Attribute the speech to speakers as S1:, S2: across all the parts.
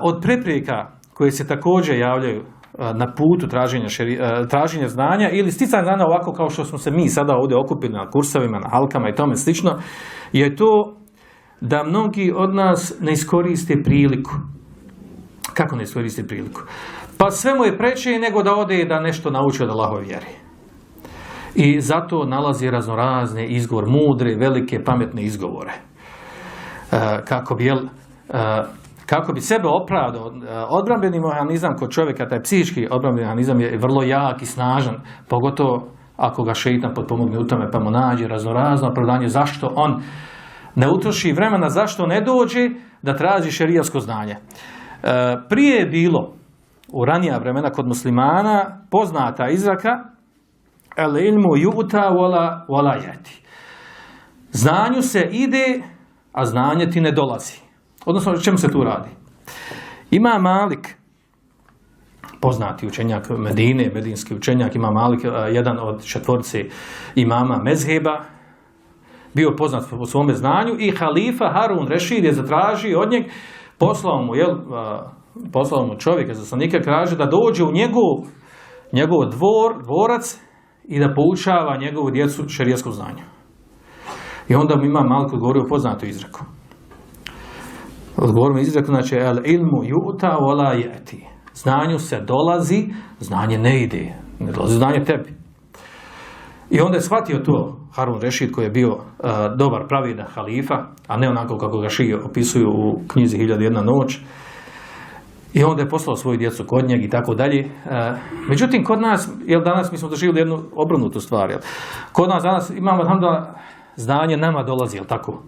S1: od prepreka koje se također javljaju na putu traženja, traženja znanja ili sticanja znanja ovako kao što smo se mi sada ovdje okupili na kursovima, na halkama i tome slično, je to da mnogi od nas ne iskoriste priliku. Kako ne iskoriste priliku? Pa sve mu je preče nego da ode da nešto nauči od Allahove vjeri. I zato nalazi raznorazne izgovor, mudre, velike, pametne izgovore. kako bi, jel, kako bi sebe opravdao, odbrambeni mehanizam kod čovjeka, taj psihički odbrambeni mehanizam je vrlo jak i snažan, pogotovo ako ga šeitan potpomogne u tome pa mu nađe raznorazno opravdanje zašto on ne utroši vremena, zašto ne dođe da traži šerijasko znanje. E, prije je bilo u ranija vremena kod muslimana poznata izraka el ilmu juta wala, wala jeti. Znanju se ide, a znanje ti ne dolazi. Odnosno, o čemu se tu radi? Ima Malik, poznati učenjak Medine, medinski učenjak, ima Malik, jedan od četvorci imama Mezheba, bio poznat po svome znanju i halifa Harun Rešid je zatražio od njeg, poslao mu, jel, poslao mu čovjeka, zaslanika, kaže da dođe u njegov, njegov dvor, dvorac i da poučava njegovu djecu šerijskom znanju. I onda mu ima Malik odgovorio poznatu izreku. Odgovorio mu izreku, znači, el ilmu juta vola jeti. Znanju se dolazi, znanje ne ide. Ne dolazi znanje tebi. I onda je shvatio to Harun Rešid koji je bio uh, dobar pravidan halifa, a ne onako kako ga šije opisuju u knjizi jedna noć. I onda je poslao svoju djecu kod njeg i tako dalje. Uh, međutim, kod nas, jel danas mi smo doživjeli jednu obrnutu stvar, jel? Kod nas danas imamo da znanje nama dolazi, jel tako?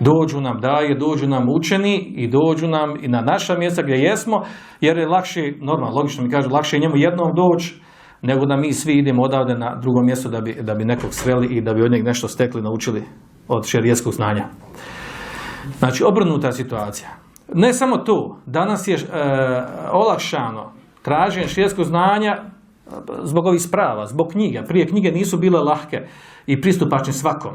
S1: Dođu nam daje, dođu nam učeni i dođu nam i na naša mjesta gdje jesmo, jer je lakše, normalno, logično mi kažu, lakše je njemu jednom doći nego da mi svi idemo odavde na drugo mjesto da bi, da bi nekog sreli i da bi od njeg nešto stekli, naučili od šerijetskog znanja. Znači, obrnuta situacija. Ne samo to, danas je e, olakšano traženje šerijetskog znanja e, zbog ovih sprava, zbog knjiga. Prije knjige nisu bile lahke i pristupačne svakom,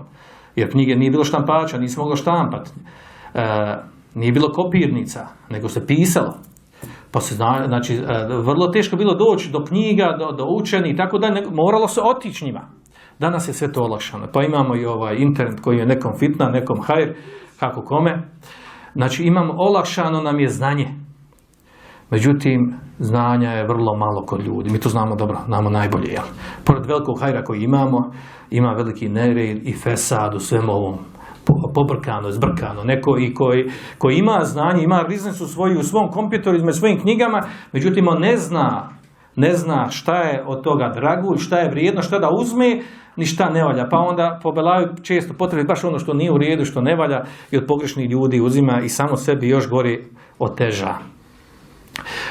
S1: jer knjige nije bilo štampača, nisi moglo štampati. E, nije bilo kopirnica, nego se pisalo. Pa se zna, znači, e, vrlo teško bilo doći do knjiga, do, do učeni i tako da moralo se otići njima. Danas je sve to olakšano. Pa imamo i ovaj internet koji je nekom fitna, nekom hajr, kako kome. Znači imamo, olakšano nam je znanje. Međutim, znanja je vrlo malo kod ljudi. Mi to znamo dobro, znamo najbolje. Jel? Pored velikog hajra koji imamo, ima veliki nered i fesad u svemu ovom pobrkano, zbrkano, neko i koji, koji ima znanje, ima riznicu svoju u svom kompjutoru, između svojim knjigama, međutim on ne zna, ne zna šta je od toga dragulj, šta je vrijedno, šta da uzme, ni šta ne valja. Pa onda pobelaju često potrebi baš ono što nije u redu, što ne valja i od pogrešnih ljudi uzima i samo sebi još gori oteža.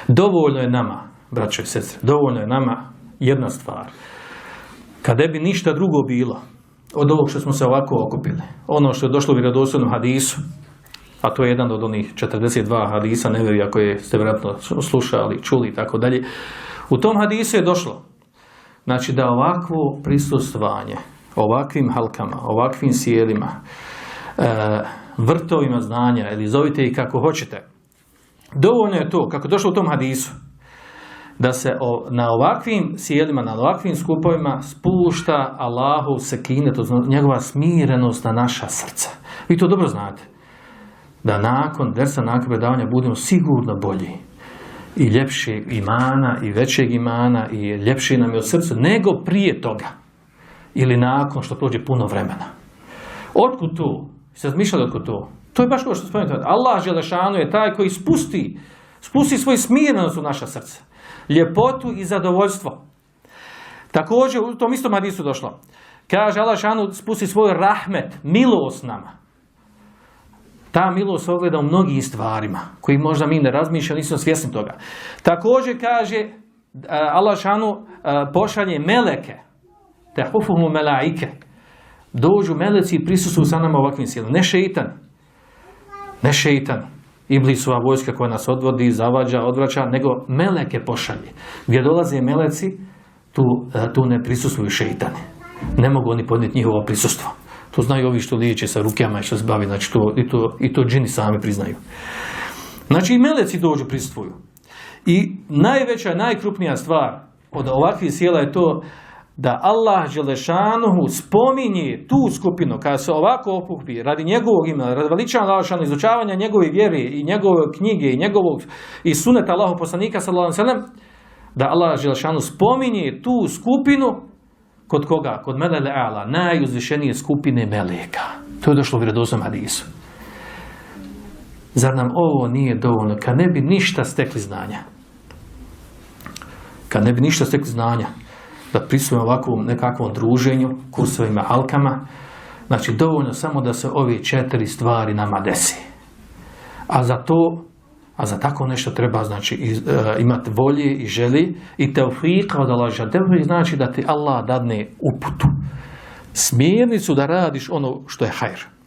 S1: Dovoljno je nama, braćo i sestre, dovoljno je nama jedna stvar. Kada bi ništa drugo bilo, od ovog što smo se ovako okupili. Ono što je došlo u vjerodostojnom hadisu, a to je jedan od onih 42 hadisa, ne vjerujem koje ste vjerojatno slušali, čuli i tako dalje. U tom hadisu je došlo, znači da ovakvo prisustvanje, ovakvim halkama, ovakvim sjelima, e, vrtovima znanja, ili zovite ih kako hoćete, dovoljno je to, kako došlo u tom hadisu, da se na ovakvim sjelima, na ovakvim skupovima spušta Allahu sekine, to znači njegova smirenost na naša srca. Vi to dobro znate. Da nakon dersa, nakon predavanja budemo sigurno bolji i ljepšeg imana i većeg imana i ljepši nam je od srca nego prije toga ili nakon što prođe puno vremena. Otkud tu? Se razmišljali otkud tu? To je baš kao što spomenuti. Allah Želešanu je taj koji spusti, spusti svoj smirenost u naša srca ljepotu i zadovoljstvo. Također u tom istom hadisu došlo. Kaže Allah šanu spusti svoj rahmet, milost nama. Ta milost se ogleda u mnogim stvarima, koji možda mi ne razmišljamo, nismo svjesni toga. Također kaže e, Allah šanu e, pošalje meleke, te hufumu melaike. Dođu meleci i prisustuju sa nama ovakvim silama. Ne šeitan. Ne šeitan. Iblisova vojska koja nas odvodi, zavađa, odvraća, nego meleke pošalje. Gdje dolaze meleci, tu, e, tu ne prisustuju šeitane. Ne mogu oni podnijeti njihovo prisustvo. To znaju ovi što liječe sa rukama i što se bavi, znači to, i, to, i to džini sami priznaju. Znači i meleci dođu prisustvuju. I najveća, najkrupnija stvar od ovakvih sjela je to da Allah Želešanuhu spominje tu skupinu kada se ovako okupi radi njegovog imena, radi veličana Allahšanu, izučavanja njegove vjere i njegove knjige i njegovog i suneta Allahog poslanika sallallahu alejhi da Allah Želešanu spominje tu skupinu kod koga? Kod Melele Ala, najuzvišenije skupine Meleka. To je došlo u vjerodostojnom hadisu. Zar nam ovo nije dovoljno? Kad ne bi ništa stekli znanja. Kad ne bi ništa stekli znanja, da prisujemo ovakvom nekakvom druženju, kursovima, halkama, znači dovoljno samo da se ove četiri stvari nama desi. A za to, a za tako nešto treba znači e, imati volje i želi i teofika od Allah znači da ti Allah dadne uputu. Smjernicu da radiš ono što je hajr.